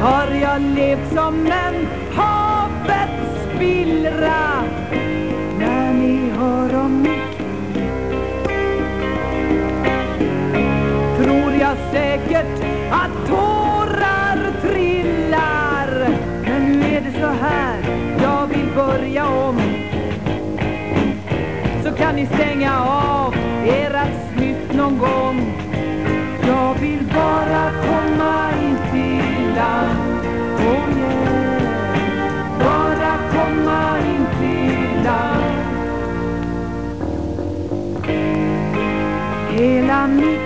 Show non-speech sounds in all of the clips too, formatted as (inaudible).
har jag levt som en havets spillra? När ni hör om mitt tror jag säkert att tårar trillar. Men nu är det så här jag vill börja om. Så kan ni stänga av ert snyft någon gång. Hela mitt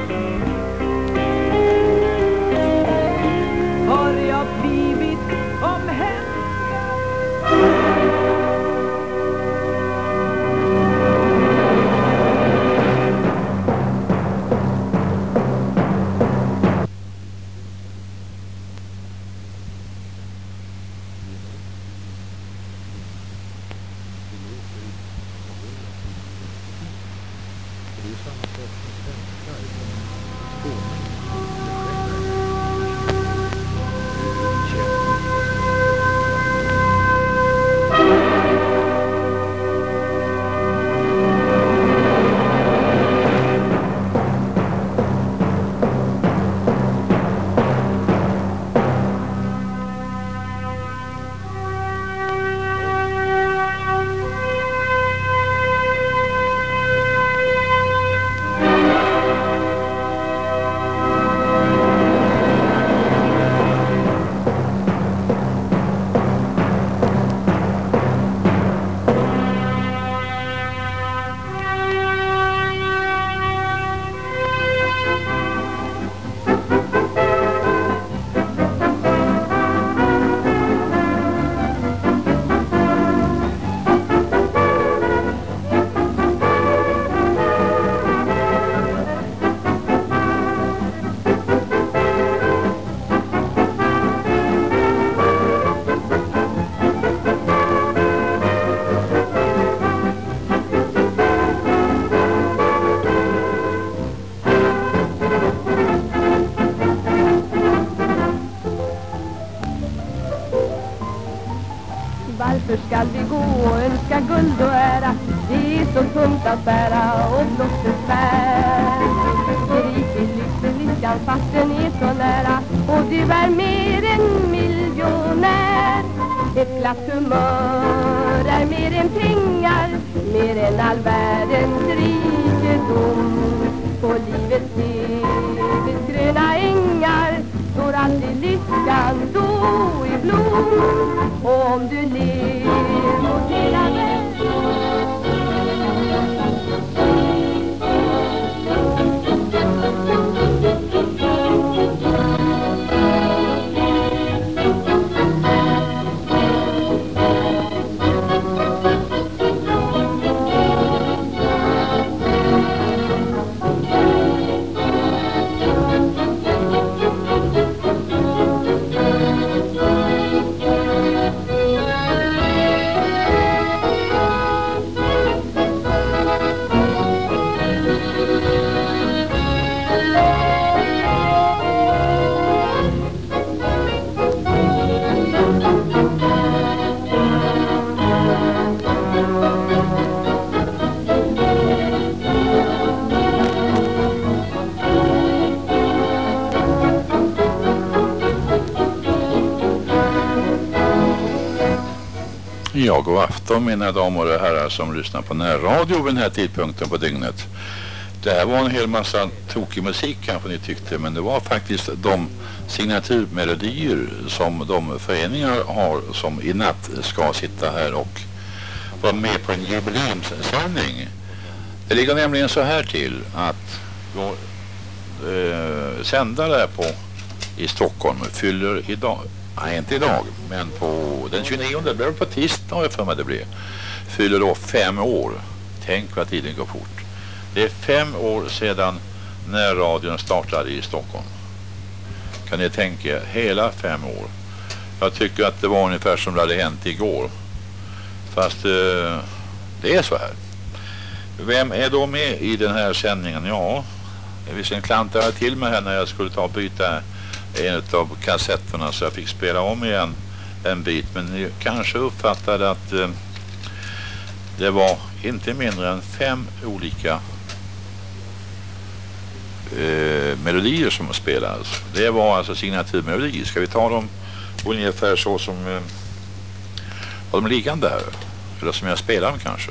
Varför skall vi gå och önska guld och ära? Det är så tungt att bära och blott besvär. Grip i lyckan fast den är så nära och du är mer än miljonär. Ett glatt humör är mer än pengar, mer än all världens rikedom. På livets evigt gröna ängar står alltid lyckan då i blom. Och om du ler dag, god afton mina damer och herrar som lyssnar på närradio vid den här tidpunkten på dygnet. Det här var en hel massa tokig musik kanske ni tyckte men det var faktiskt de signaturmelodier som de föreningar har som i natt ska sitta här och vara med på en jubileumssändning. Det ligger nämligen så här till att vår eh, sändare på i Stockholm fyller idag Nej, inte idag, men på den 29, det blir på tisdag har jag för mig det blir. Fyller då fem år. Tänk vad tiden går fort. Det är fem år sedan när radion startade i Stockholm. Kan ni tänka er, hela fem år. Jag tycker att det var ungefär som det hade hänt igår. Fast eh, det är så här. Vem är då med i den här sändningen? Ja, visserligen klantade jag till mig här när jag skulle ta och byta en av kassetterna så jag fick spela om igen en bit. Men ni kanske uppfattade att eh, det var inte mindre än fem olika eh, melodier som spelades. Det var alltså signaturmelodier. Ska vi ta dem ungefär så som eh, var de liggande här? Eller som jag spelar dem kanske.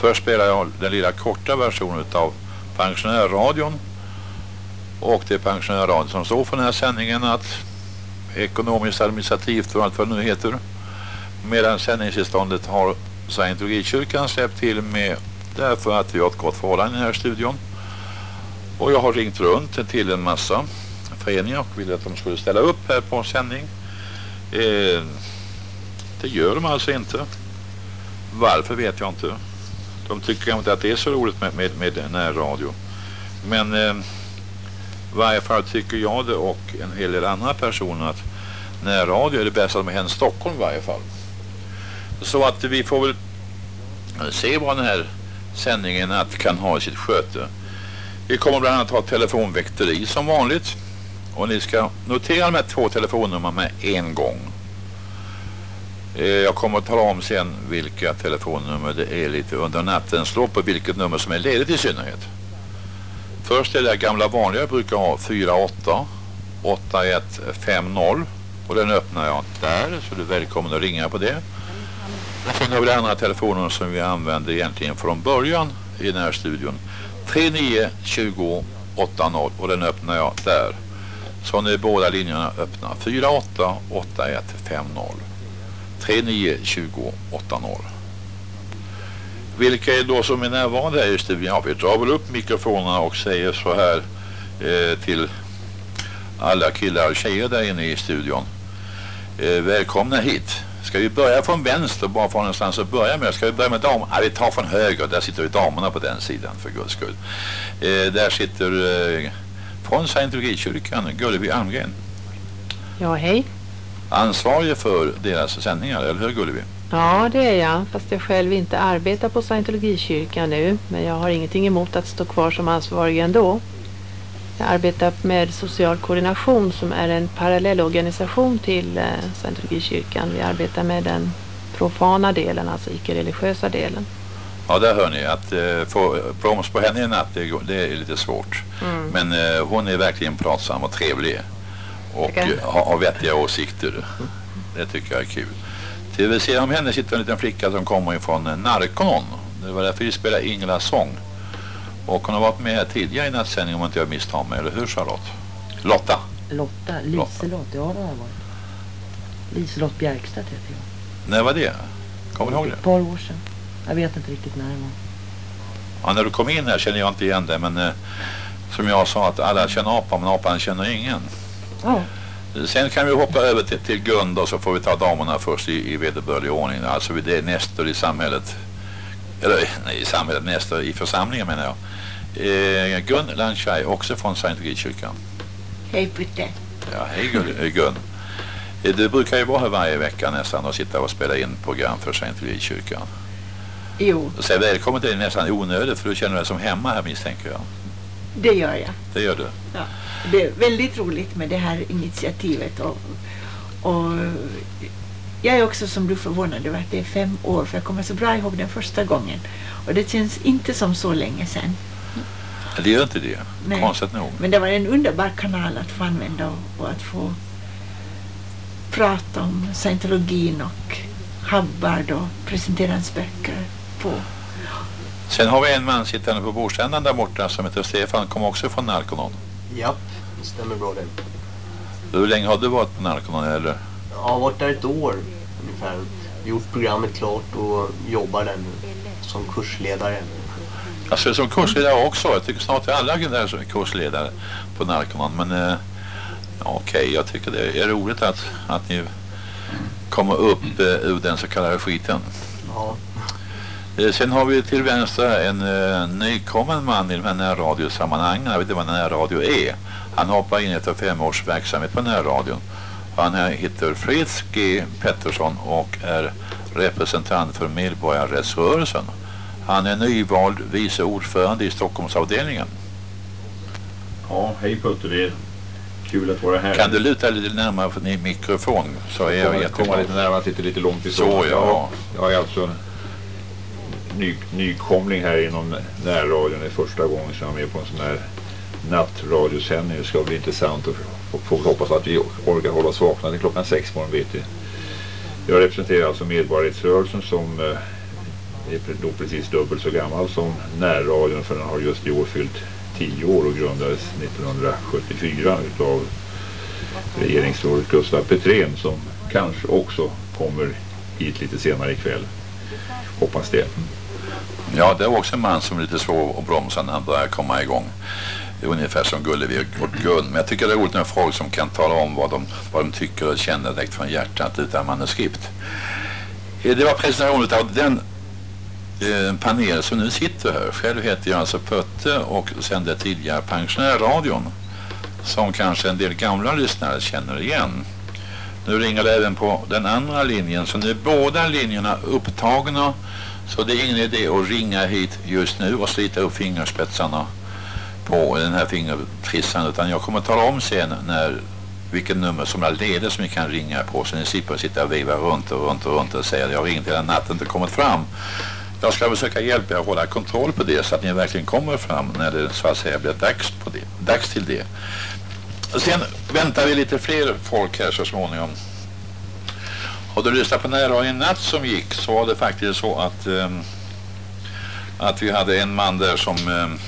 Först spelar jag den lilla korta versionen av pensionärradion och det är som står för den här sändningen att ekonomiskt administrativt och allt vad det nu heter medan sändningstillståndet har Scientologikyrkan släppt till med därför att vi har ett gott förhållande i den här studion. Och jag har ringt runt till en massa föreningar och ville att de skulle ställa upp här på sändning. Eh, det gör de alltså inte. Varför vet jag inte. De tycker inte att det är så roligt med, med, med närradio men eh, i varje fall tycker jag det och en hel del andra personer att närradio är det bästa med hänt Stockholm i varje fall. Så att vi får väl se vad den här sändningen att kan ha i sitt sköte. Vi kommer bland annat ha telefonväkteri som vanligt. Och ni ska notera de här två telefonnummer med en gång. Eh, jag kommer att tala om sen vilka telefonnummer det är lite under natten. Slå på vilket nummer som är ledigt i synnerhet. Först är det gamla vanliga jag brukar ha 48 8150 och den öppnar jag där så du är välkommen att ringa på det. Och sen har vi den andra telefonen som vi använder egentligen från början i den här studion. 3920 80 och den öppnar jag där. Så nu är båda linjerna öppna. 48 8150 3920 80 vilka är då som är närvarande här i studion? Ja, vi drar väl upp mikrofonerna och säger så här eh, till alla killar och tjejer där inne i studion. Eh, välkomna hit. Ska vi börja från vänster bara från någonstans att börja med? Ska vi börja med damerna? Ja, vi tar från höger. Där sitter damerna på den sidan för guds skull. Eh, där sitter eh, från Scientologikyrkan Gullevi Almgren. Ja, hej. Ansvarig för deras sändningar, eller hur Gullevi? Ja, det är jag. Fast jag själv inte arbetar på Scientologikyrkan nu. Men jag har ingenting emot att stå kvar som ansvarig ändå. Jag arbetar med social koordination som är en parallellorganisation till eh, Scientologikyrkan. Vi arbetar med den profana delen, alltså icke-religiösa delen. Ja, där hör ni att eh, få broms på henne i natt, det, det är lite svårt. Mm. Men eh, hon är verkligen pratsam och trevlig. Och eh, har, har vettiga åsikter. Det tycker jag är kul. Vid sidan om henne sitter en liten flicka som kommer ifrån Narkonon. Det var därför vi spelade Inglas sång. Och hon har varit med här tidigare i nattsändning om inte jag misstar mig. Eller hur Charlotte? Lotta. Lotta, Liselott, ja det har jag varit. Liselott Bjerkstedt heter jag. När var det? Kommer du ihåg det? Ett par år sedan. Jag vet inte riktigt när det var. Ja, när du kom in här känner jag inte igen det. Men eh, som jag sa att alla känner apan men apan känner ingen. Ja. Sen kan vi hoppa över till, till Gun och så får vi ta damerna först i, i vederbörlig ordning. Alltså det är nästor i samhället. Eller nej, i samhället, nästor i församlingen menar jag. Eh, Gun Landshaj, också från Scientologikyrkan. Hej Putte. Ja, hej Gun. Eh, Gun. Eh, det brukar ju vara här varje vecka nästan och sitta och spela in program för Scientologikyrkan. Jo. Så välkommen till är nästan onödigt för du känner dig som hemma här misstänker jag. Det gör jag. Det gör du. Ja. Det är väldigt roligt med det här initiativet och, och jag är också som du förvånad över att det är fem år för jag kommer så bra ihåg den första gången och det känns inte som så länge sedan. Det gör inte det. Nej. Konstigt nog. Men det var en underbar kanal att få använda och, och att få prata om scientologin och Hubbard och presenterar hans böcker på. Sen har vi en man sittande på bordständan där borta som heter Stefan, kommer också från Narconon. Ja, det stämmer bra det. Hur länge har du varit på Narconon eller? Jag har varit där ett år ungefär. Gjort programmet klart och jobbar där nu som kursledare. Alltså som kursledare också. Jag tycker snart att alla är kursledare på Narconon. Men eh, okej, okay, jag tycker det är roligt att, att ni kommer upp eh, ur den så kallade skiten. Ja. Eh, sen har vi till vänster en eh, nykommen man i de här närradiosammanhangen. Jag vet inte vad närradio är. Han hoppar in efter fem års verksamhet på närradion. Han heter Fritz G. Pettersson och är representant för Medborgarrättsrörelsen. Han är nyvald vice ordförande i Stockholmsavdelningen. Ja, hej Putte, det är kul att vara här. Kan du luta lite närmare för din mikrofon så är jag jätteglad. Komma lite närmare, sitter lite långt ifrån. Så ja. Jag är alltså ny, nykomling här inom närradion. Det är första gången som jag är med på en sån här nattradiosändning. Det ska bli intressant och får hoppas att vi orkar hålla oss vakna till klockan sex morgon bitti. Jag representerar alltså medborgarrättsrörelsen som eh, är då precis dubbelt så gammal som närradion för den har just i år fyllt tio år och grundades 1974 utav regeringsrådet Gustav Petrén som kanske också kommer hit lite senare ikväll. Hoppas det. Ja, det är också en man som är lite svår att bromsa när han börjar komma igång. Det är ungefär som Gullevi och Gun. Men jag tycker det är roligt med folk som kan tala om vad de, vad de tycker och känner direkt från hjärtat utan manuskript. Eh, det var presentationen av den eh, panel som nu sitter här. Själv heter jag alltså Putte och sände tidigare pensionärradion som kanske en del gamla lyssnare känner igen. Nu ringer det även på den andra linjen så nu är båda linjerna upptagna så det är ingen idé att ringa hit just nu och slita upp fingerspetsarna på den här fingertrissan utan jag kommer att tala om sen när vilken nummer som är leder som ni kan ringa på så ni slipper sitta och viva runt och runt och runt och säga att jag har ringt hela natten inte kommit fram. Jag ska försöka hjälpa er att hålla kontroll på det så att ni verkligen kommer fram när det så att säga blir dags, på det, dags till det. Sen väntar vi lite fler folk här så småningom. Har du lyssnade på nära en natt som gick så var det faktiskt så att, um, att vi hade en man där som um,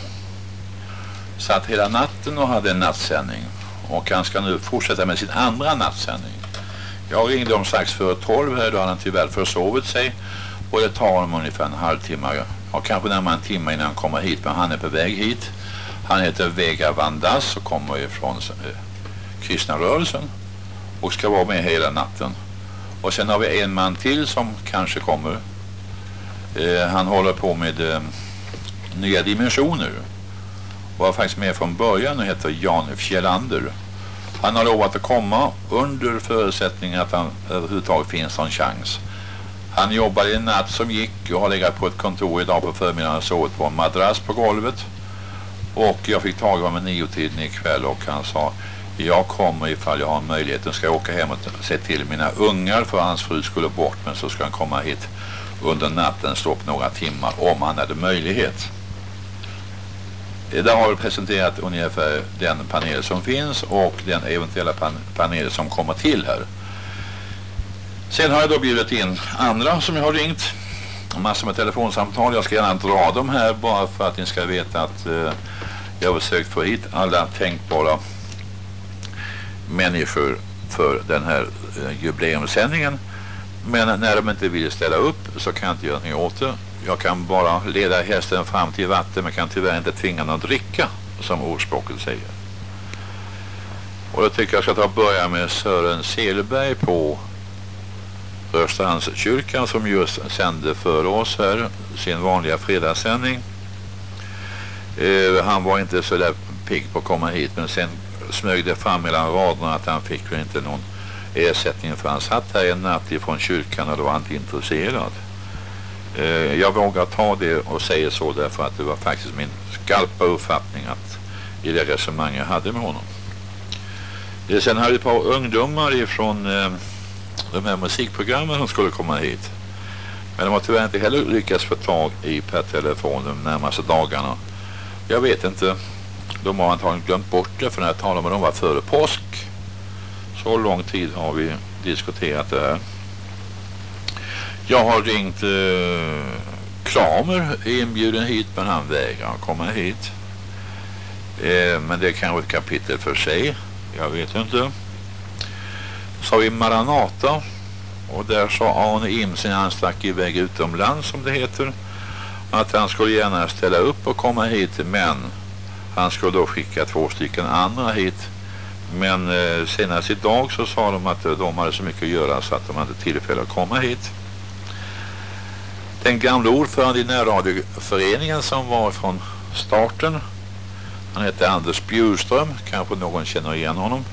satt hela natten och hade en nattsändning. Och han ska nu fortsätta med sin andra nattsändning. Jag ringde om strax före tolv här, då hade han tyvärr försovit sig. Och det tar honom ungefär en halvtimme, ja kanske närmare en timme innan han kommer hit. Men han är på väg hit. Han heter Vega Vandas och kommer ifrån eh, kristna rörelsen. Och ska vara med hela natten. Och sen har vi en man till som kanske kommer. Eh, han håller på med eh, nya dimensioner. Var faktiskt med från början och heter Jan Fjellander. Han har lovat att komma under förutsättning att han överhuvudtaget finns någon chans. Han jobbade en natt som gick och har legat på ett kontor idag på förmiddagen och sovit på en madrass på golvet. Och jag fick tag i honom nio tiden ikväll och han sa jag kommer ifall jag har möjligheten ska jag åka hem och se till mina ungar för hans fru skulle bort men så ska han komma hit under natten stå upp några timmar om han hade möjlighet. Där har vi presenterat ungefär den panel som finns och den eventuella pan panel som kommer till här. Sen har jag då bjudit in andra som jag har ringt. Massor med telefonsamtal. Jag ska gärna dra dem här bara för att ni ska veta att eh, jag har försökt få hit alla tänkbara människor för den här eh, jubileumssändningen. Men när de inte vill ställa upp så kan jag inte göra någonting åt det. Jag kan bara leda hästen fram till vatten men kan tyvärr inte tvinga någon att dricka som ordspråket säger. Och jag tycker jag ska ta och börja med Sören Selberg på Rörstrandskyrkan som just sände för oss här sin vanliga fredagssändning. Eh, han var inte så där pigg på att komma hit men sen smög det fram mellan raderna att han fick inte någon ersättning för han satt här en natt ifrån kyrkan och då var han inte intresserad. Eh, jag vågar ta det och säga så därför att det var faktiskt min skarpa uppfattning att i det resonemang jag hade med honom. Eh, sen hade ett par ungdomar ifrån eh, de här musikprogrammen som skulle komma hit. Men de har tyvärr inte heller lyckats få tag i per telefon de närmaste dagarna. Jag vet inte. De har antagligen glömt bort det för när jag talade med dem var före påsk. Så lång tid har vi diskuterat det här. Jag har ringt eh, Kramer inbjuden hit men han vägrar komma hit. Eh, men det är kanske ett kapitel för sig. Jag vet inte. Så har vi Maranata. Och där sa Arne Imsen han stack iväg utomlands som det heter. Att han skulle gärna ställa upp och komma hit men han skulle då skicka två stycken andra hit. Men eh, senast idag så sa de att eh, de hade så mycket att göra så att de hade tillfälle att komma hit. Den gamla ordförande i närradioföreningen som var från starten han heter Anders Bjurström, kanske någon känner igen honom.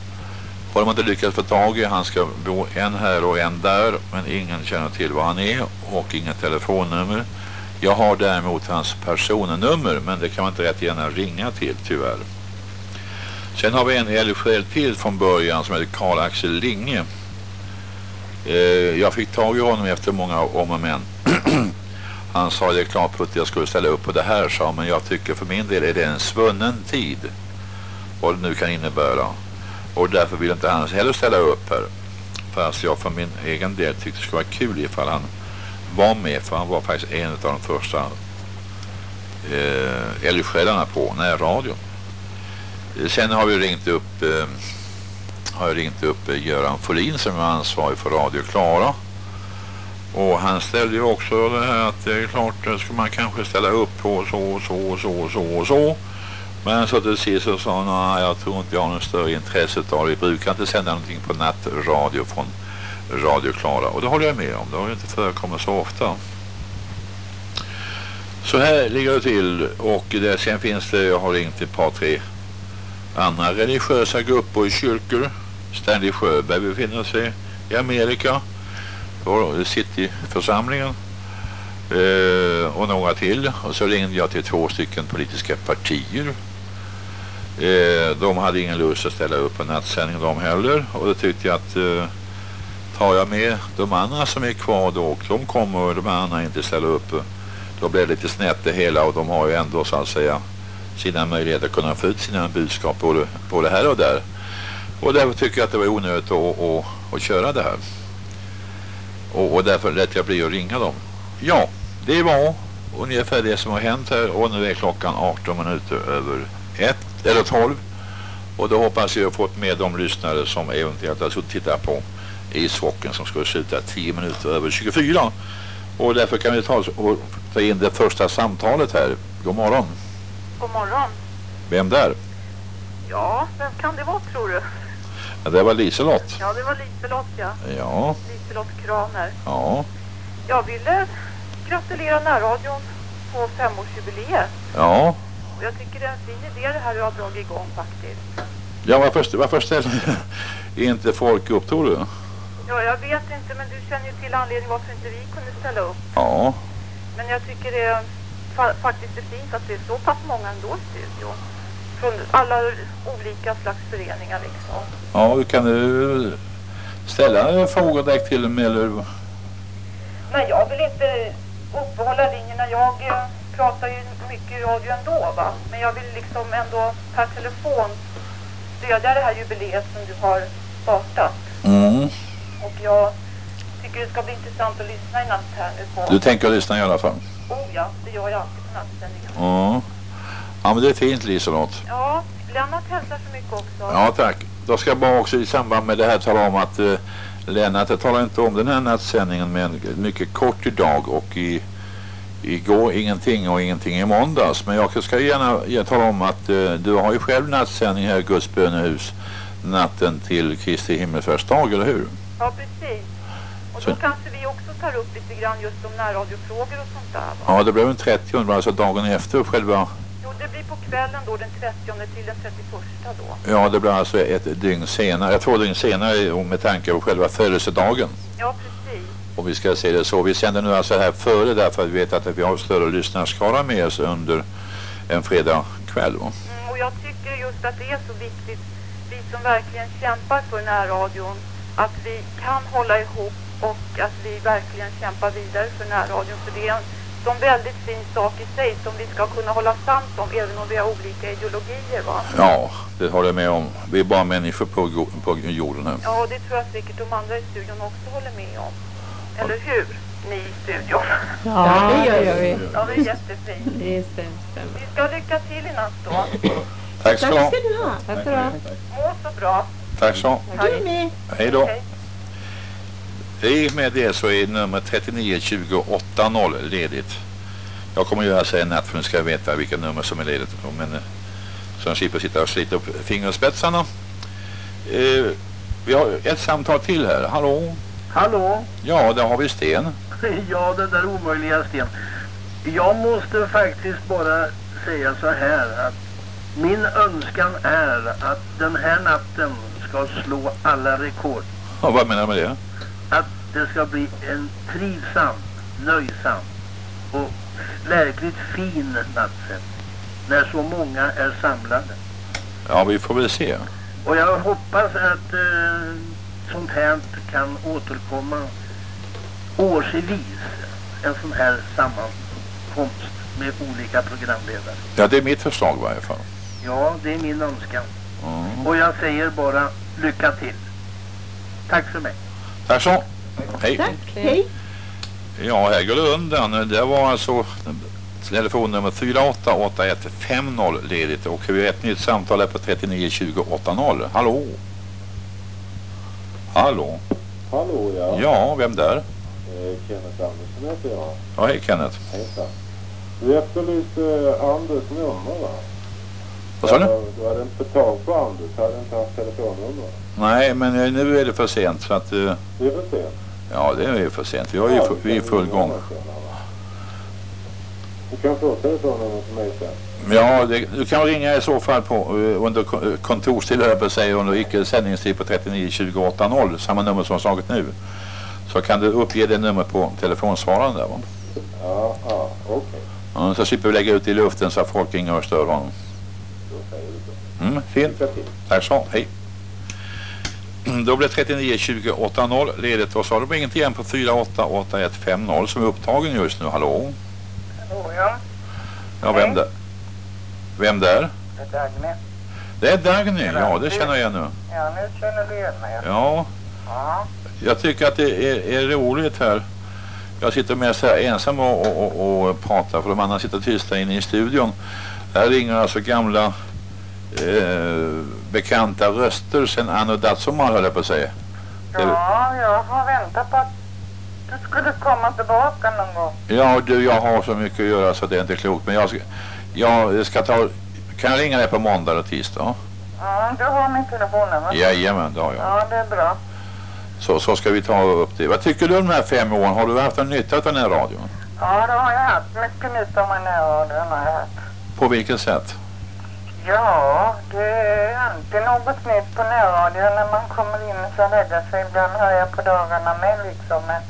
Har de inte lyckats få tag i, han ska bo en här och en där, men ingen känner till var han är och inget telefonnummer. Jag har däremot hans personnummer, men det kan man inte rätt gärna ringa till tyvärr. Sen har vi en eldsjäl till från början som heter Karl Axel Linge. Eh, jag fick tag i honom efter många om och men. (clears throat) Han sa det är klart att jag skulle ställa upp på det här sa men jag tycker för min del är det en svunnen tid. Vad det nu kan innebära. Och därför vill inte han heller ställa upp här. Fast jag för min egen del tyckte det skulle vara kul ifall han var med. För han var faktiskt en av de första eh, eldsjälarna på närradion. Sen har vi ringt upp eh, har jag ringt upp eh, Göran Folin som är ansvarig för Radio Klara. Och han ställde ju också det här att det är klart det ska man kanske ställa upp på så så så så så. Men så till sist så sa han nej jag tror inte jag har något större intresse av det. Vi brukar inte sända någonting på nattradio från Radio Klara. Och det håller jag med om. Det har ju inte förekommit så ofta. Så här ligger det till. Och det, sen finns det, jag har ringt ett par tre andra religiösa grupper i kyrkor. Stanley Sjöberg befinner sig i Amerika Cityförsamlingen eh, och några till och så ringde jag till två stycken politiska partier eh, de hade ingen lust att ställa upp på nattsändning de heller och då tyckte jag att eh, tar jag med de andra som är kvar då och de kommer och de andra inte ställer upp då blir det lite snett det hela och de har ju ändå så att säga sina möjligheter att kunna få ut sina budskap både, både här och där och därför tycker jag att det var onödigt att, att, att köra det här och, och därför lät jag bli att ringa dem. Ja, det var ungefär det som har hänt här och nu är klockan 18 minuter över 1 eller 12. Och då hoppas jag att jag fått med de lyssnare som eventuellt har suttit och tittat på ishocken som skulle sluta 10 minuter över 24. Och därför kan vi ta, och ta in det första samtalet här. God morgon. God morgon. Vem där? Ja, vem kan det vara tror du? Ja, det var Liselott. Ja, det var Liselott ja. Ja. Liselott Kraner. Ja. Jag ville gratulera närradion på femårsjubileet. Ja. Och jag tycker det är en fin idé det här du har dragit igång faktiskt. Ja, varför, varför ställer (laughs) inte folk upp tror du? Ja, jag vet inte men du känner ju till anledningen varför inte vi kunde ställa upp. Ja. Men jag tycker det är fa faktiskt är fint att det är så pass många ändå i studion. Från alla olika slags föreningar liksom. Ja, kan du ställa frågor direkt till mig eller? Nej, jag vill inte uppehålla linjerna. Jag eh, pratar ju mycket i radio ändå va. Men jag vill liksom ändå per telefon stödja det här jubileet som du har startat. Mm. Och jag tycker det ska bli intressant att lyssna i natt här nu på. Du tänker lyssna i alla fall? Oh ja, det gör jag alltid på nattsändningen. Ja. Ja, men det är fint Liselott. Ja, Lennart hälsar så mycket också. Ja, tack. Då ska jag bara också i samband med det här tala om att eh, Lennart, jag talar inte om den här nattsändningen men mycket kort idag och i igår ingenting och ingenting i måndags. Men jag ska gärna jag tala om att eh, du har ju själv nattsändning här i Guds bönehus natten till Kristi himmelsfärdsdag, eller hur? Ja, precis. Och Så- då kanske vi också tar upp lite grann just om närradiofrågor och sånt där va? Ja, det blev en 30, alltså dagen efter själva Jo, det blir på kvällen då den 30 till den 31 då. Ja, det blir alltså ett dygn senare. Två dygn senare med tanke på själva födelsedagen. Ja, precis. Och vi ska se det så. Vi sänder nu alltså här före därför att vi vet att vi har större lyssnarskara med oss under en fredag kväll. va? Mm, och jag tycker just att det är så viktigt, vi som verkligen kämpar för närradion, att vi kan hålla ihop och att vi verkligen kämpar vidare för närradion. För det är en sån väldigt fin sak i sig som vi ska kunna hålla sams om även om vi har olika ideologier va? Ja, det håller jag med om. Vi är bara människor på, på jorden här. Ja, och det tror jag säkert de andra i studion också håller med om. Eller hur? ni i studion. Ja, det gör vi. Ja, det är jättefint. Det stämmer. Vi ska lycka till i natt då. Tack ska du ha. du ha. Tack så du ha. Må så bra. Tack så. Med. Hej då. I och med det så är nummer 392080 ledigt. Jag kommer göra sig en natt för att ni ska veta vilka nummer som är ledigt. Men, eh, så de slipper sitta och slita upp fingerspetsarna. Eh, vi har ett samtal till här. Hallå? Hallå? Ja, där har vi Sten. (laughs) Ja, den där omöjliga Sten. Jag måste faktiskt bara säga så här att min önskan är att den här natten ska slå alla rekord. Ja, vad menar du med det? Att det ska bli en trivsam, nöjsam och verkligt fin nattsändning. När så många är samlade. Ja, vi får väl se. Och jag hoppas att eh, sånt här kan återkomma årsvis. En sån här sammankomst med olika programledare. Ja, det är mitt förslag i varje fall. Ja, det är min önskan. Mm. Och jag säger bara lycka till. Tack för mig. Tack så. Hej. Tack. Hej. Ja, här går det undan. Det var alltså telefonnummer 488150 ledigt och vi har ett nytt samtal här på 392080. Hallå? Hallå? Hallå ja, Ja, vem där? eh, Kenneth Andersson heter jag. Ja, hej Kenneth. Hejsan. Du efterlyste Anders nummer va? Vad sa du? Du hade inte fått tag på Anders, hade inte hans telefonnummer. Nej, men eh, nu är det för sent så att... eh, Det är för sent. Ja, det är för sent. Vi, har ju, Ja, vi är i full gång. Du kan få telefonnummer till mig sen. Ja, det, du kan ringa i så fall på eh, under ko- kontorstid, jag säga, under icke sändningstid på 39 20 80, samma nummer som slagit nu. Så kan du uppge det numret på telefonsvararen där va? Ja, ja, okej. Ja, så slipper vi lägga ut i luften så att folk ringer och stör honom. Då säger vi så. Mm, till. Tack så, hej. Då blir 39 20 80 ledigt och så har du ringt igen på 488150 som är upptagen just nu. Hallå? Hallå, ja. Ja, vem där? Vem där? Det är Dagny. Det är Dagny, ja det känner jag igen nu. Ja, nu känner du igen mig. Ja, Ja. jag tycker att det är, är roligt här. Jag sitter mest här ensam och, och, och, och pratar för de andra sitter tysta inne i studion. Här ringer alltså gamla eh, bekanta röster sen anno datsomar höll jag på att säga. Ja, jag har väntat på att du skulle komma tillbaka någon gång. Ja du, jag har så mycket att göra så det är inte klokt. Men jag ska, jag ska ta, kan jag ringa dig på måndag eller tisdag? Ja, du har min telefonnummer. Jajamän, det har jag. Ja, det är bra. Så, så ska vi ta upp det. Vad tycker du om de här fem åren? Har du haft någon nytta av den här radion? Ja, det har jag haft. Mycket nytta av min närradion har jag haft. På vilket sätt? Ja, det är alltid något nytt på närradion när man kommer in och ska lägga sig. Ibland hör jag på dagarna med liksom. Men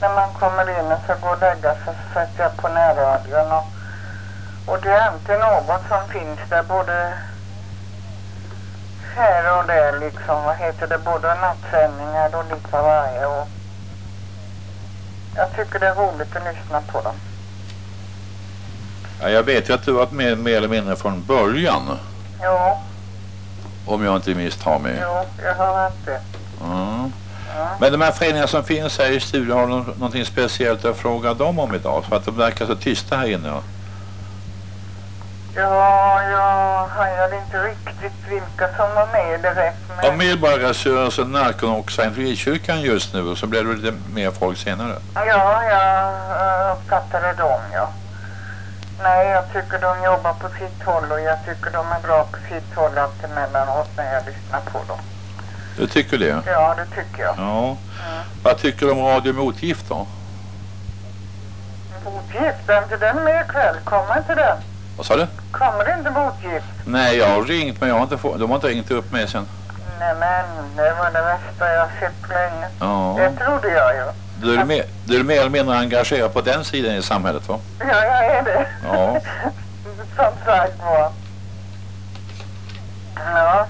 när man kommer in och ska gå och lägga sig så sätter jag på närradion. Och, och det är alltid något som finns där både här och där liksom. Vad heter det? Både nattsändningar och lite av varje. Och jag tycker det är roligt att lyssna på dem. Ja, jag vet ju att du varit med mer eller mindre från början. Jo, Om jag inte misstar mig. jo, jag har haft det. Mm. Men de här föreningarna som finns här i studion, har du nå- någonting speciellt att fråga dem om idag? För att de verkar så tysta här inne. Ja, jag hajade inte riktigt vilka som var med direkt. Men... Om Medborgarrörelsen, Narkon och Scientologikyrkan just nu och så blir det lite mer folk senare. Ja, jag uppfattade dem, ja. Nej, jag tycker de jobbar på sitt håll och jag tycker de är bra på sitt håll allt emellanåt när jag lyssnar på dem. Du tycker det? Ja, det tycker jag. Ja. Vad tycker du om Radio Motgift då? Motgift, är inte den med ikväll? Kommer inte den? Vad sa du? Kommer inte motgift? Nej, jag har ringt men jag har inte få, de har inte ringt upp mig sen. Nej men, det var det värsta jag sett på länge. Ja. Det trodde jag ju. Du är, mer, du är mer eller mindre engagerad på den sidan i samhället va? Ja, jag är det. Ja. (laughs) Som sagt var. Ja.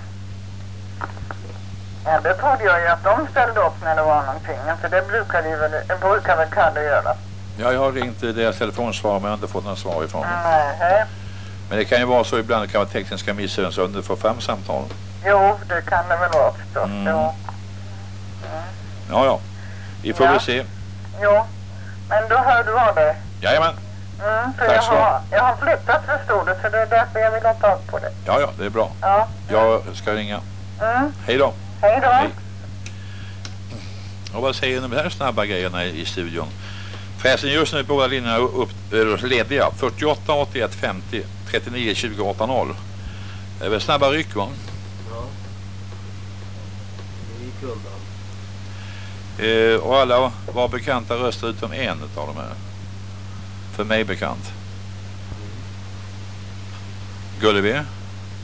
Ja, det trodde jag ju att de ställde upp när det var någonting. För det brukar, de väl, brukar väl Kalle göra. Ja, jag har ringt deras telefonsvar men jag har inte fått några svar ifrån dem. Nej. Men det kan ju vara så ibland, det kan vara tekniska missar så att du får fram samtal. Jo, det kan det väl vara förstås. Mm. Jo. Ja, ja. Vi får Ja. väl se. jo. Men då hör du av dig. Jajamän. Mm, för Tack jag har, jag har flyttat förstår du, så det är därför jag vill ha tag på det. Ja, ja, det är bra. Ja. Jag ska ringa. Mm. Hej då. Hej då. Hej. Och vad säger ni om de här snabba grejerna i, i studion? Förresten, just nu är båda linjerna upp, äh, lediga. 48 81 50 39 20 80. Det är väl snabba ryck va? Ja. Det gick undan. Eh, och alla var bekanta röster utom en av dem här. För mig bekant. Gullevi?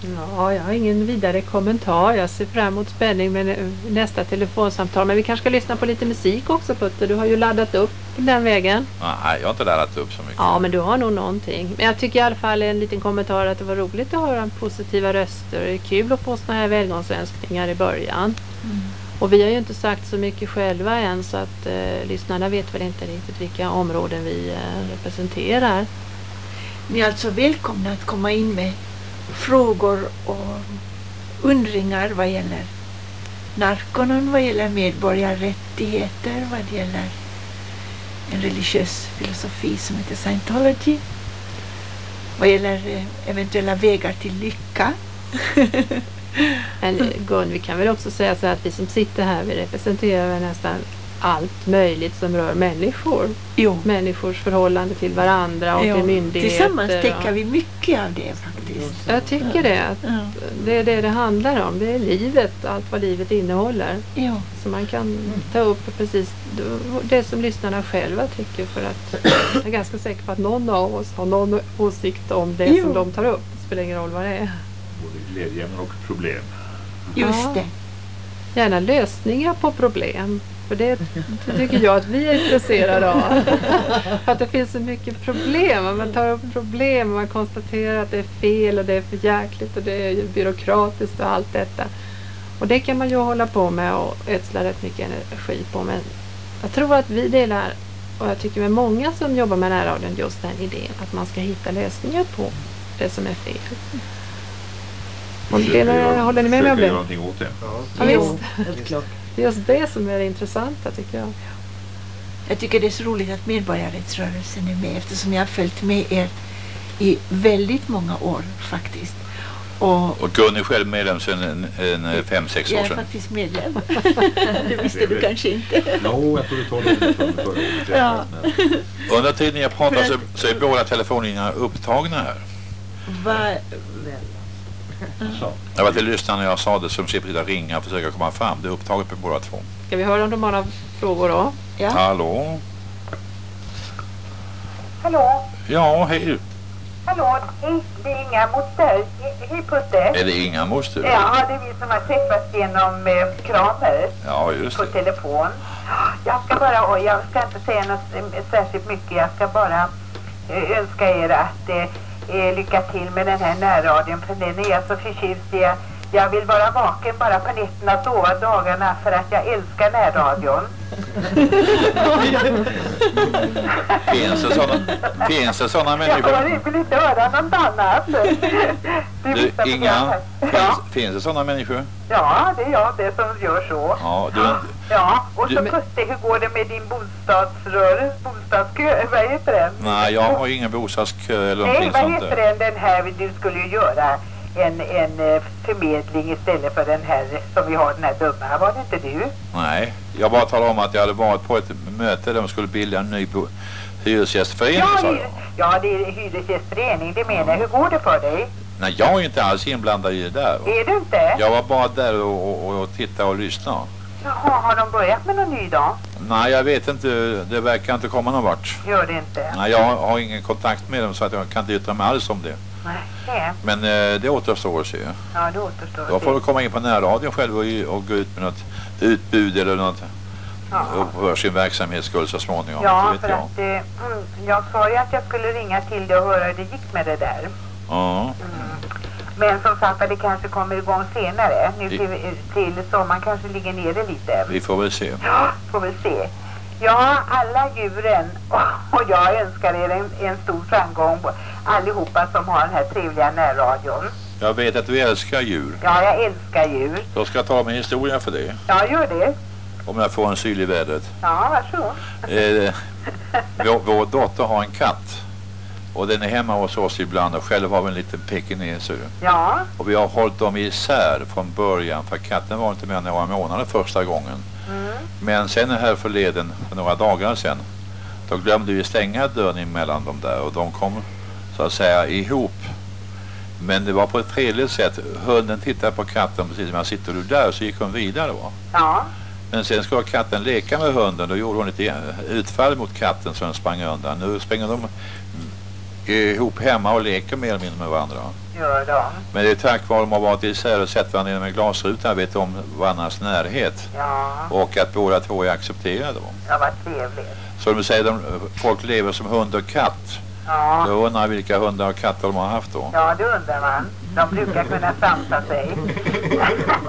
Ja, jag har ingen vidare kommentar. Jag ser fram emot spänning med nä- nästa telefonsamtal. Men vi kanske ska lyssna på lite musik också Putte. Du har ju laddat upp den vägen. Nej, jag har inte lärt upp så mycket. Ja, men du har nog någonting. Men jag tycker i alla fall en liten kommentar att det var roligt att höra positiva röster. Det är kul att få såna här välgångsönskningar i början. Och vi har ju inte sagt så mycket själva än så att eh, lyssnarna vet väl inte riktigt vilka områden vi eh, representerar. Ni är alltså välkomna att komma in med frågor och undringar vad gäller narkonon, vad gäller medborgarrättigheter, vad gäller en religiös filosofi som heter scientology, vad gäller eh, eventuella vägar till lycka. (laughs) Men eh, Gun, vi kan väl också säga så att vi som sitter här, vi representerar nästan allt möjligt som rör människor. Jo. Människors förhållande till varandra och Ja, till myndigheter. Tillsammans täcker vi mycket av det faktiskt. Jag tycker det. Ja. Det är det det handlar om. Det är livet, allt vad livet innehåller. Ja. Så man kan ta upp precis det som lyssnarna själva tycker för att jag är ganska säker på att någon av oss har någon åsikt om det Jo. som de tar upp. Det spelar ingen roll vad det är. Både glädjeämnen och problem. Just Ja. det. Gärna lösningar på problem. För det, det tycker jag att vi är intresserade av. För (laughs) att det finns så mycket problem. Man tar upp problem och man konstaterar att det är fel och det är för jäkligt och det är byråkratiskt och allt detta. Och det kan man ju hålla på med och ödsla rätt mycket energi på. Men jag tror att vi delar, och jag tycker med många som jobbar med närradion, just den idén att man ska hitta lösningar på det som är fel. Delar, göra- håller ni med mig om det? göra åt det. Ja, Jo, visst. helt klart. Det är just det som är det intressanta tycker jag. Jag tycker det är så roligt att medborgarrättsrörelsen är med eftersom jag har följt med er i väldigt många år faktiskt. Och Och Gun är själv medlem sedan en, en, en fem, sex jag år är sedan. faktiskt medlem. (laughs) det visste du kanske inte. Jo, jag tror det tog förra året. Ja. Under tiden jag pratar så, så är båda telefonlinjerna upptagna här. Va, Så. Jag var till lyssnarna jag sa det som sitter ringa och försöka komma fram. Det är upptaget på båda två. Ska vi höra om de har några frågor då? ja. Hallå? Hallå? Ja, hej. Hallå? Det är Inga moster. Hej, hej Putte. Är det Inga moster? Ja, det är vi som har träffats genom eh, Kramer Ja, just på det. telefon. Jag ska bara, och jag ska inte säga något eh, särskilt mycket. Jag ska bara eh, önska er att eh, eh, lycka till med den här närradion för den är jag så förtjust i. Jag- Jag vill vara vaken bara på nätterna, sova dagarna för att jag älskar närradion. (laughs) Finns det sådana, finns det sådana Jag människor? har- vill inte höra något annat. Du, Inga, finns, finns det sådana människor? ja, det är jag det som gör så. Ja, du, Ja, och så Du- Putte, hur går det med din bostadsrörelse, bostadskö, vad heter den? nej, jag har ingen bostadskö eller Nej, någonting vad sånt heter där. den, den här, du skulle ju göra en, en eh, förmedling istället för den här som vi har, den här dumma, var det inte du? Nej, jag bara talade om att jag hade varit på ett möte där de skulle bilda en ny bo- hyresgästförening, Ja, sa det, jag. ja, det är hyresgästförening, det menar jag. Hur går det för dig? Nej, jag är inte alls inblandad i det där. Är du inte? Jag var bara där och, och, och tittade och lyssnade. Jaha, har de börjat med någon ny då? Nej, jag vet inte. Det verkar inte komma någon vart. Gör det inte? Nej, jag har ingen kontakt med dem så att jag kan inte yttra mig alls om det. Nej. Men eh, det återstår att se. Ja, det återstår Då får du komma in på närradion själv och, och gå ut med något utbud eller något Ja. för sin verksamhets skull så småningom. Ja, för jag. att eh, mm, jag sa ju att jag skulle ringa till dig och höra hur det gick med det där. Ja. Men som sagt det kanske kommer igång senare. Nu till, till sommaren kanske ligger nere lite. Vi får väl se. Ja, får väl se. Ja, alla djuren och, (laughs) och jag önskar er en, en stor framgång allihopa som har den här trevliga närradion. Jag vet att du älskar djur. Ja, jag älskar djur. Då ska jag ta med historia för det. Ja, gör det. Om jag får en syl i vädret. Ja, varsågod. Eh, vår, vår dotter har en katt. Och den är hemma hos oss ibland och själv har vi en liten pekineser. Ja, Och vi har hållit dem isär från början för katten var inte med några månader första gången. mm. Men sen här förleden, för några dagar sedan, då glömde vi stänga dörren emellan dem där och de kom så att säga ihop. Men det var på ett trevligt sätt. Hunden tittade på katten precis som jag sitter du där så gick hon vidare va. ja, Men sen ska katten leka med hunden. Då gjorde hon lite utfall mot katten så den sprang undan. Nu springer de ihop hemma och leker mer eller mindre med varandra. gör de. Men det är tack vare att de har varit isär och sett varandra genom en glasruta vet om varandras närhet. Ja, Och att båda två är accepterade. ja vad trevligt. Så de säger att folk lever som hund och katt. Ja. Då undrar jag vilka hundar och katter de har haft då. Ja, det undrar man. De brukar kunna samsa sig.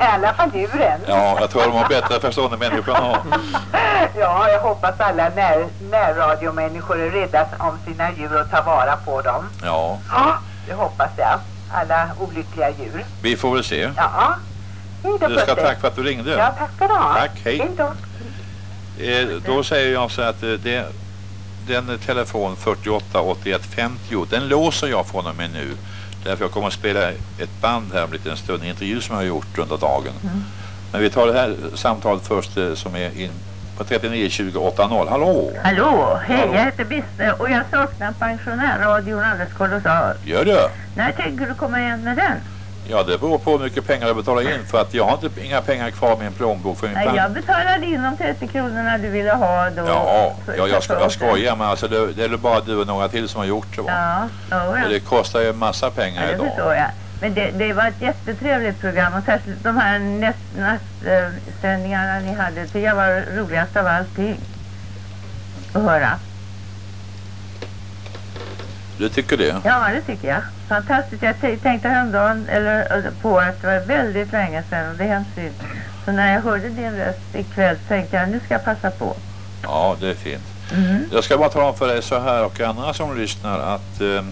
I alla fall djuren. Ja, jag tror de har bättre förstånd än människan har. Ja, jag hoppas alla när, närradiomänniskor är rädda om sina djur och tar vara på dem. Ja, Ja, det hoppas jag. Alla olyckliga djur. vi får väl se. Ja. Hej då, Du ska tack för att du ringde. Ja, tack ska du ha. Tack, hej. Hej då. Eh, då säger jag så att eh, det, den telefon 48 81 50 den låser jag från och med nu. Därför jag kommer att spela ett band här om en liten stund, en intervju som jag har gjort under dagen. Men vi tar det här samtalet först eh, som är in på 39 20 80. Hallå! Hallå, hej, jag heter Bisse och jag saknar pensionärradion alldeles kolossalt. Gör du? När tänker du komma igen med den? Ja, det beror på hur mycket pengar jag betalar in för att jag har inte, inga pengar kvar i min plånbok för min Nej, jag betalade in de 30 kronorna du ville ha då. Ja, för- ja jag, ska, jag skojar men alltså det, det är bara du och några till som har gjort det va? Ja, ja, Och det kostar ju en massa pengar ja det idag. förstår jag. Men det, det var ett jättetrevligt program och särskilt de här nästsändningarna ni hade tycker jag var roligast av allting. Att höra. Du tycker det? Ja, det tycker jag. Fantastiskt. Jag tänkte häromdagen eller, eh, på att det var väldigt länge sedan och det hänt synd. Så när jag hörde din röst ikväll tänkte jag nu ska jag passa på. Ja, det är fint. Mm. Jag ska bara tala om för dig så här och andra som lyssnar att eh,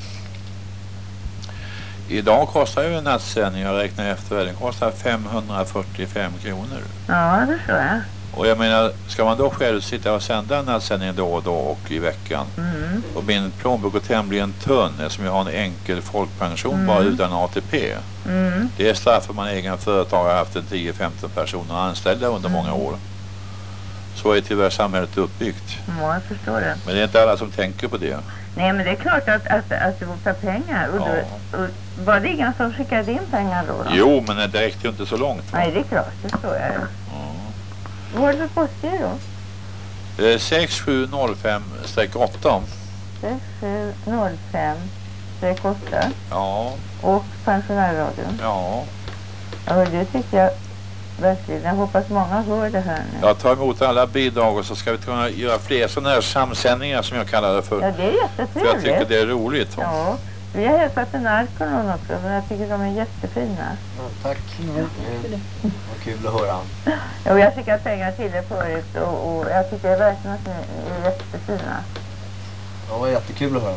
idag kostar ju en nattsändning, jag räknar efter den kostar 545 kronor. Ja, det förstår jag. Och jag menar, ska man då själv sitta och sända en nattsändning då och då och i veckan Mm. och min plånbok är tämligen tunn eftersom jag har en enkel folkpension Mm. bara utan ATP. Mm. Det är straff för man egen företagare har haft en 10-15 personer anställda under Mm. många år. Så är tyvärr samhället uppbyggt. Ja, jag förstår det. Men det är inte alla som tänker på det. Nej, men det är klart att, att, att det kostar pengar. Och, Ja. då, och var det ingen som skickade in pengar då? då? Jo, men det räckte ju inte så långt. Nej, det är klart. Det förstår jag. Vad var det för postgiro? Eh, 6705-8. 6705 det kostar. Ja, Och pensionärradion. ja. Ja, det tycker jag verkligen. Jag hoppas många hör det här nu. Jag tar emot alla bidrag och så ska vi kunna göra fler sådana här samsändningar som jag kallar det för. Ja, det är För jag jättetrevligt. tycker det är roligt. Ja, vi har hälsat till Narkonon också, men jag tycker de är jättefina. Ja, tack. Mm. Vad kul att höra. (laughs) Ja, och jag skickat pengar till er förut och, och jag tycker verkligen att ni är jättefina. Ja, det var jättekul att höra.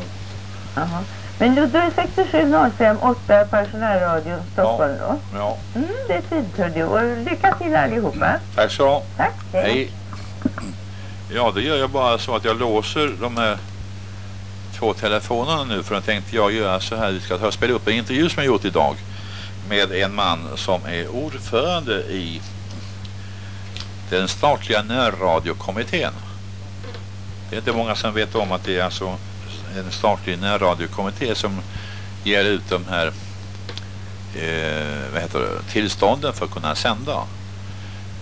Jaha. Men då, då är 6705 8 pensionärradio Stockholm då? Ja, Mm, det är fint hör du. Och lycka till allihopa. tack så Tack. Hej. (clears throat) Ja, då gör jag bara så att jag låser de här två telefonerna nu för då tänkte jag göra så här. Vi ska spela upp en intervju som jag gjort idag med en man som är ordförande i den statliga närradiokommittén. Det är inte många som vet om att det är alltså en statlig närradiokommitté som ger ut de här eh, vad heter det, tillstånden för att kunna sända.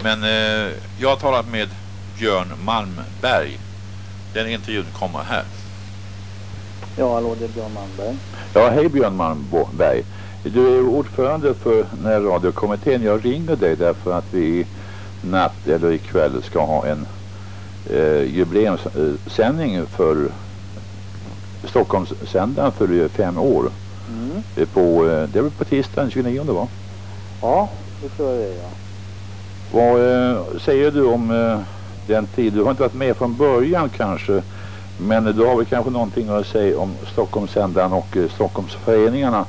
Men eh, jag har talat med Björn Malmberg. Den intervjun kommer här. Ja, hallå, det är Björn Malmberg. Ja, hej Björn Malmberg. Du är ordförande för närradiokommittén. Jag ringer dig därför att vi i natt eller ikväll ska ha en eh, jubileumssändning för Stockholmssändaren för eh, fem år. Mm. Eh, På, eh, det är på tisdagen 29 va? Ja, det tror jag det är, ja. Vad eh, säger du om eh, den tid? Du har inte varit med från början kanske. Men du har väl kanske någonting att säga om Stockholmssändaren och eh, Stockholmsföreningarna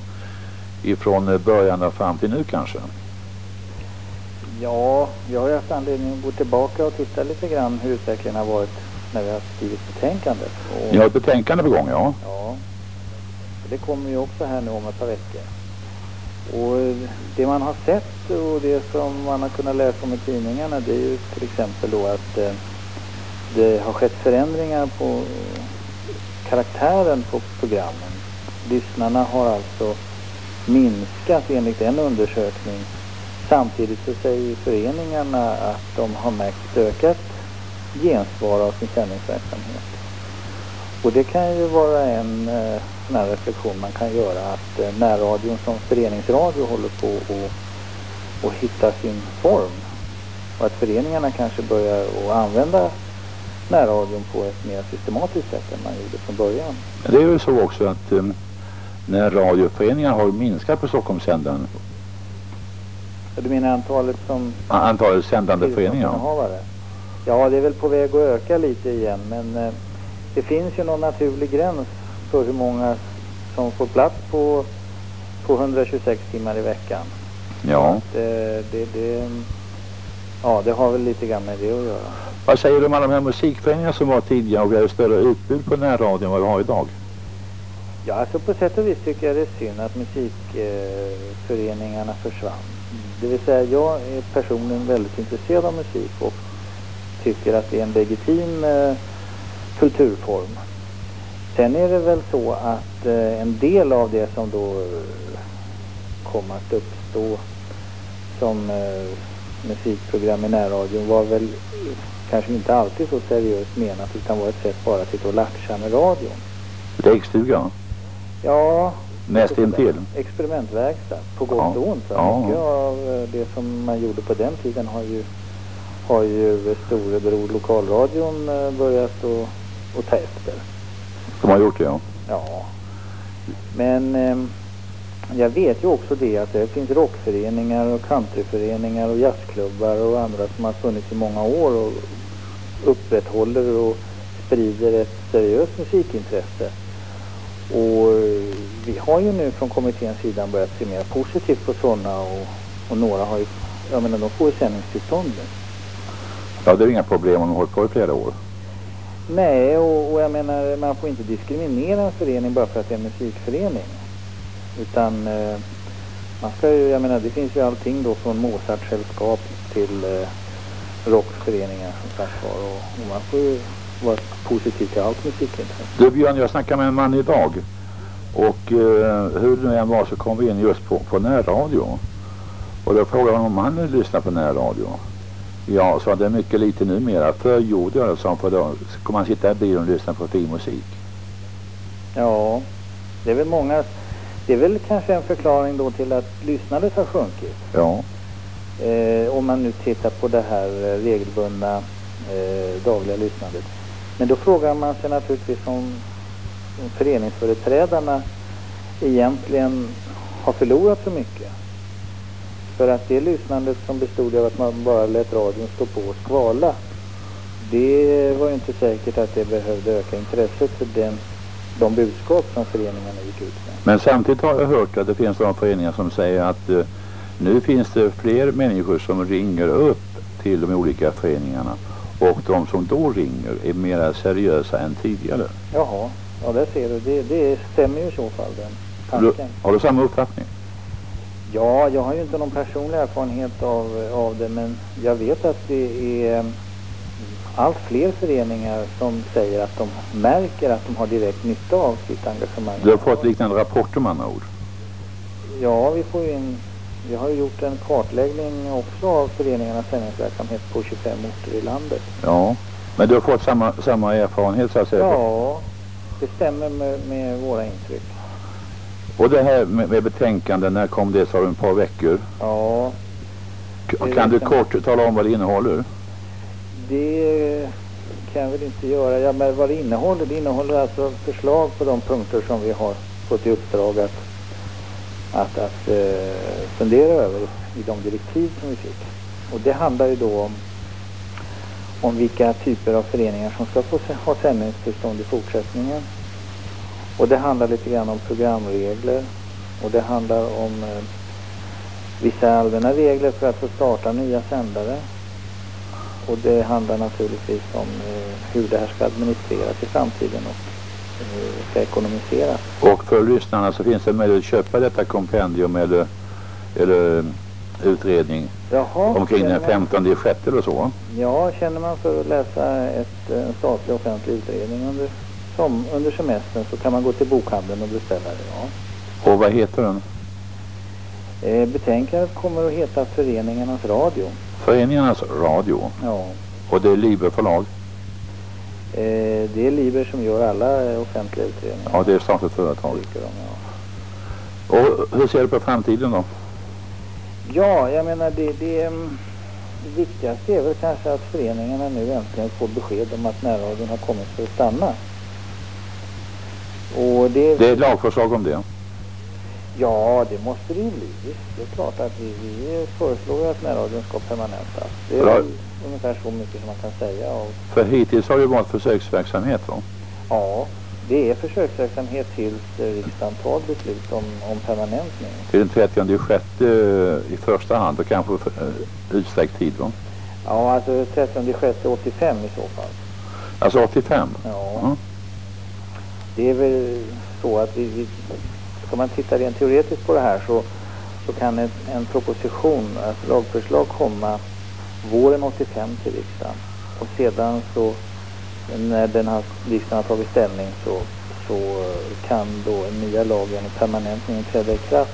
ifrån eh, början och fram till nu kanske? Ja, jag har haft anledning att gå tillbaka och titta lite grann hur utvecklingen har varit när vi har skrivit betänkandet. Och, Ni har ett betänkande på gång, ja. Ja, det kommer ju också här nu om ett par veckor. Och det man har sett och det som man har kunnat läsa om i tidningarna det är ju till exempel då att eh, det har skett förändringar på karaktären på programmen. Lyssnarna har alltså minskat enligt en undersökning. Samtidigt så säger föreningarna att de har märkt ökat gensvar av sin sändningsverksamhet. Och det kan ju vara en eh, sån här reflektion man kan göra att eh, närradion som föreningsradio håller på att hitta sin form. Och att föreningarna kanske börjar att använda närradion på ett mer systematiskt sätt än man gjorde från början. Det är ju så också att um, när radioföreningar har minskat på Stockholmssändaren, Du menar antalet som antalet sändande föreningar? Ja, det är väl på väg att öka lite igen men eh, det finns ju någon naturlig gräns för hur många som får plats på, på 126 timmar i veckan. ja. Det, det, det, ja, det har väl lite grann med det att göra. Vad säger du om alla de här musikföreningarna som var tidigare och vi hade större utbud på närradion än vad vi har idag? Ja, alltså på sätt och vis tycker jag det är synd att musikföreningarna försvann. Det vill säga, jag är personligen väldigt intresserad av musik och tycker att det är en legitim eh, kulturform. Sen är det väl så att eh, en del av det som då eh, kom att uppstå som eh, musikprogram i närradion var väl kanske inte alltid så seriöst menat utan var ett sätt bara att sitta och latcha med radion. Lekstuga? Ja, Näst intill? experimentverkstad på gott Ja. och ont. Ja. Mycket av eh, det som man gjorde på den tiden har ju, har ju storebror lokalradion eh, börjat att, ta efter. De har gjort det, ja. Ja. Men ehm, jag vet ju också det att det finns rockföreningar och countryföreningar och jazzklubbar och andra som har funnits i många år och upprätthåller och sprider ett seriöst musikintresse. Och vi har ju nu från kommitténs sida börjat se mer positivt på sådana och, och några har ju, jag menar de får ju sändningstillstånd nu. Ja, det är inga problem om de hållit på i flera år. Nej, och, och jag menar man får inte diskriminera en förening bara för att det är en musikförening. Utan eh, man ska ju, jag menar det finns ju allting då från Mozartsällskap till eh, rockföreningar som sagt var. Och, och man får ju vara positiv till allt musikintresse. Du Björn, jag snackade med en man idag. Och eh, hur det än var så kom vi in just på, på närradio. Och då frågade jag honom om han lyssnar på närradio. Ja, så det är mycket lite numera. Förr gjorde jag det, så för då skulle man sitta i bilen och lyssna på fin musik. Ja, det är väl många, det är väl kanske en förklaring då till att lyssnandet har sjunkit. Ja. Eh, om man nu tittar på det här eh, regelbundna eh, dagliga lyssnandet. Men då frågar man sig naturligtvis om, om föreningsföreträdarna egentligen har förlorat så mycket. För att det lyssnandet som bestod av att man bara lät radion stå på och skvala det var ju inte säkert att det behövde öka intresset för den, de budskap som föreningarna gick ut med. Men samtidigt har jag hört att det finns några föreningar som säger att eh, nu finns det fler människor som ringer upp till de olika föreningarna. Och de som då ringer är mera seriösa än tidigare. Jaha, ja där ser du. Det, det stämmer ju i så fall den Har du, tanken. har du samma uppfattning? Ja, jag har ju inte någon personlig erfarenhet av, av det men jag vet att det är allt fler föreningar som säger att de märker att de har direkt nytta av sitt engagemang. Du har fått liknande rapporter med andra ord. Ja, vi får in, vi har gjort en kartläggning också av föreningarnas sändningsverksamhet på 25 orter i landet. Ja. Men du har fått samma, samma erfarenhet så att säga? Ja, det stämmer med, med våra intryck. Och det här med, med betänkanden, när kom det? Sa du ett par veckor? Ja, kan du kort tala om vad det innehåller? Det kan jag väl inte göra. Ja, men vad det innehåller? Det innehåller alltså förslag på de punkter som vi har fått i uppdrag att, att, att eh, fundera över i de direktiv som vi fick. Och det handlar ju då om, om vilka typer av föreningar som ska få ha sändningstillstånd i fortsättningen. Och det handlar lite grann om programregler och det handlar om eh, vissa allmänna regler för att få starta nya sändare. Och det handlar naturligtvis om eh, hur det här ska administreras i framtiden och det ska ekonomiseras. Och för lyssnarna så finns det möjlighet att köpa detta kompendium eller, eller utredning Jaha, omkring den känner man- 15 sjätte eller så. Ja, känner man för att läsa ett, en statlig offentlig utredning under, som, under semestern så kan man gå till bokhandeln och beställa det. Ja. Och vad heter den? Eh, betänkandet kommer att heta Föreningarnas radio. Föreningarnas radio. Ja. Och det är Liber förlag. Eh, det är Liber som gör alla eh, offentliga utredningar. Ja, det är statligt företag. De, ja. Och hur ser du på framtiden då? Ja, jag menar det, det, mm, det viktigaste är väl kanske att föreningarna nu äntligen får besked om att närradion har kommit för att stanna. Och det, Det är ett lagförslag om det. Ja, det måste det ju bli. Det är klart att vi, vi föreslår ju att närradion ska permanentas. Det är väl ungefär så mycket som man kan säga. Och, För hittills har det varit försöksverksamhet va? ja, det är försöksverksamhet tills riksdagen tar beslut om, om permanentning. Till den 30 sjätte eh, i första hand och kanske för, eh, utsträckt tid va? Ja, alltså 30 6 85 i så fall. Alltså 85? Ja. Mm. Det är väl så att vi, vi ska man titta rent teoretiskt på det här så, så kan en, en proposition, ett lagförslag komma våren 85 till riksdagen. Och sedan så när den har, riksdagen har tagit ställning så, så kan då en nya lagen, permanentningen träda i kraft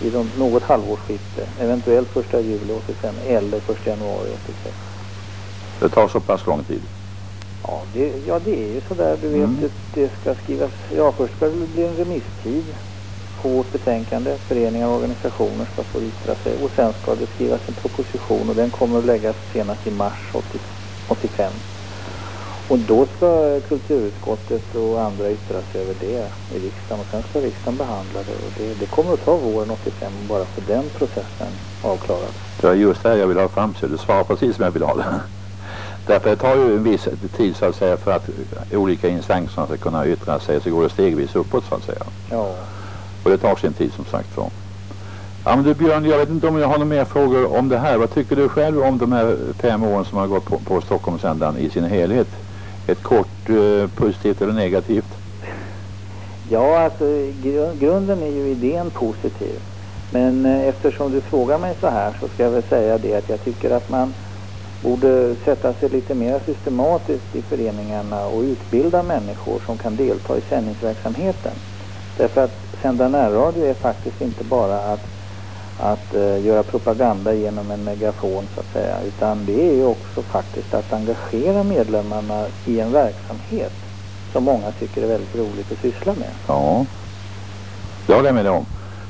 i något halvårsskifte. Eventuellt 1 juli 85 eller 1 januari 86. Det tar så pass lång tid. Ja, det, ja, det är ju sådär. Du vet, Mm. det, det ska skrivas... Ja, först ska det bli en remisstid på vårt betänkande. Föreningar och organisationer ska få yttra sig. Och sen ska det skrivas en proposition och den kommer att läggas senast i mars 80, 85. Och då ska kulturutskottet och andra yttra sig över det i riksdagen. Och sen ska riksdagen behandla det. Och det, det kommer att ta våren 85 bara för den processen avklarad. Det är just det jag vill ha fram så du svarar precis som jag vill ha det. Därför det tar ju en viss tid så att säga för att olika instanser ska kunna yttra sig så går det stegvis uppåt så att säga. Ja. Och det tar sin tid som sagt var. Ja men du Björn, jag vet inte om jag har några mer frågor om det här. Vad tycker du själv om de här fem åren som har gått på, på Stockholmsändan i sin helhet? Ett kort eh, positivt eller negativt? Ja, alltså gr grunden är ju idén positiv. Men eh, eftersom du frågar mig så här så ska jag väl säga det att jag tycker att man borde sätta sig lite mer systematiskt i föreningarna och utbilda människor som kan delta i sändningsverksamheten. Därför att sända närradio är faktiskt inte bara att, att eh, göra propaganda genom en megafon så att säga, utan det är ju också faktiskt att engagera medlemmarna i en verksamhet som många tycker är väldigt roligt att syssla med. Ja, det håller jag med om.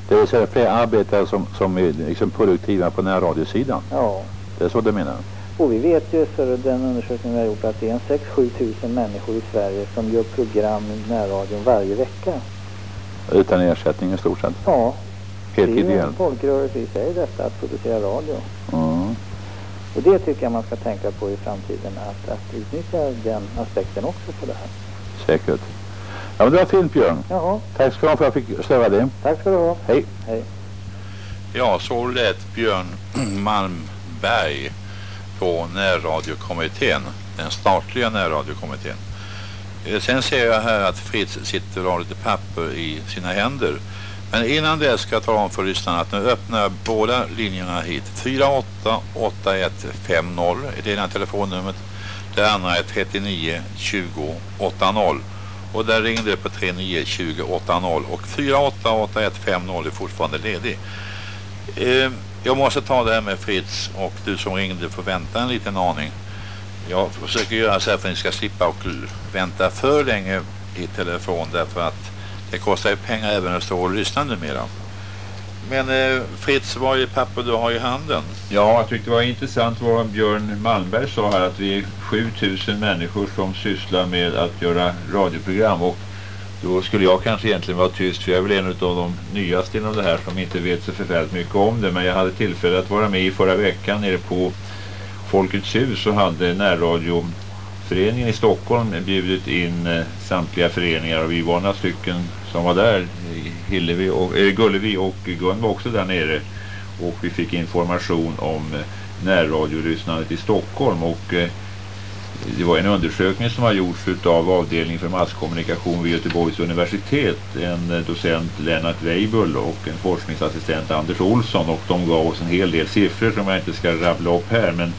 Det vill säga fler arbetare som, som är liksom produktiva på närradiosidan. Ja. Det är så du menar? Och vi vet ju för den undersökning vi har gjort att det är en 6-7 tusen människor i Sverige som gör program i närradion varje vecka. Utan ersättning i stort sett. Ja, Helt det är ju en folkrörelse i sig detta att producera radio. Mm. Och det tycker jag man ska tänka på i framtiden att, att utnyttja den aspekten också på det här. Säkert. Ja men det var fint Björn. Jaha. Tack ska du ha för att jag fick störa dig. Tack ska du ha. Hej. Hej. Ja, så lät Björn (clears throat) Malmberg på närradiokommittén, den statliga närradiokommittén. Sen ser jag här att Fritz sitter och har lite papper i sina händer. Men innan det ska jag tala om för lyssnarna att nu öppnar jag båda linjerna hit. 488150 är det ena telefonnumret. Det andra är 39 20 80. Och där ringde det på 39 20 80 och 488150 är fortfarande ledig. Eh, jag måste ta det här med Fritz och du som ringde får vänta en liten aning. Jag försöker göra så här för att ni ska slippa och vänta för länge i telefon därför att det kostar ju pengar även att stå och lyssna numera. Men eh, Fritz, vad är papper du har i handen? Ja, jag tyckte det var intressant vad Björn Malmberg sa här att vi är 7000 människor som sysslar med att göra radioprogram och då skulle jag kanske egentligen vara tyst för jag är väl en av de nyaste inom det här som inte vet så förfärligt mycket om det men jag hade tillfälle att vara med i förra veckan nere på Folkets hus så hade närradioföreningen i Stockholm bjudit in eh, samtliga föreningar och vi var några stycken som var där Hillevi och, eh, Gullevi och Gun var också där nere och vi fick information om eh, närradiolyssnandet i Stockholm och eh, det var en undersökning som har gjorts av avdelningen för masskommunikation vid Göteborgs universitet. En eh, docent Lennart Weibull och en forskningsassistent Anders Olsson och de gav oss en hel del siffror som jag inte ska rabbla upp här men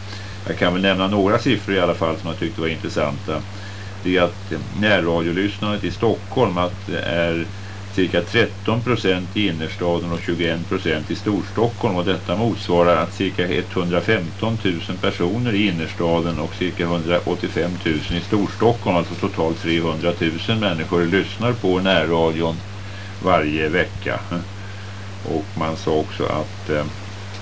jag kan väl nämna några siffror i alla fall som jag tyckte var intressanta. Det är att närradiolyssnandet i Stockholm att det är cirka 13 procent i innerstaden och 21 procent i Storstockholm och detta motsvarar att cirka 115 000 personer i innerstaden och cirka 185 000 i Storstockholm, alltså totalt 300 000 människor lyssnar på närradion varje vecka. Och man sa också att eh,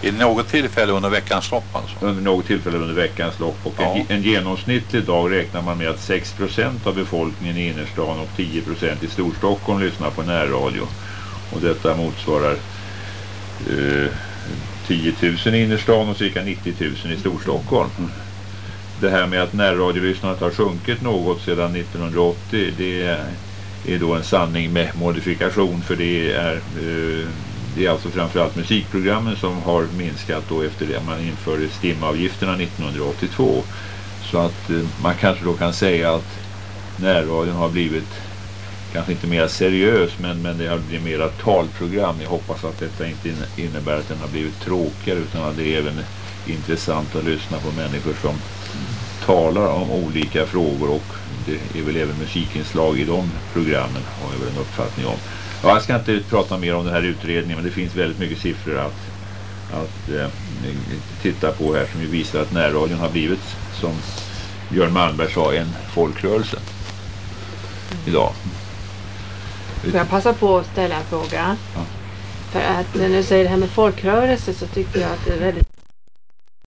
i något tillfälle under veckans lopp alltså? under något tillfälle under veckans lopp och en, en genomsnittlig dag räknar man med att 6% av befolkningen i innerstan och 10% i Storstockholm lyssnar på närradio och detta motsvarar eh, 10 000 i innerstan och cirka 90 000 i Storstockholm. Det här med att närradiolyssnandet har sjunkit något sedan 1980 det är, är då en sanning med modifikation för det är eh, det är alltså framförallt musikprogrammen som har minskat då efter det man införde stimavgifterna 1982. Så att eh, man kanske då kan säga att närradion har blivit kanske inte mer seriös men, men det har blivit mera talprogram. Jag hoppas att detta inte innebär att den har blivit tråkigare utan att det är även intressant att lyssna på människor som talar om olika frågor och det är väl även musikinslag i de programmen har jag väl en uppfattning om. Ja, jag ska inte prata mer om den här utredningen men det finns väldigt mycket siffror att, att eh, titta på här som ju visar att närradion har blivit som Björn Malmberg sa en folkrörelse idag. Får jag passa på att ställa en fråga? För att när du säger det här med folkrörelse så tycker jag att det är väldigt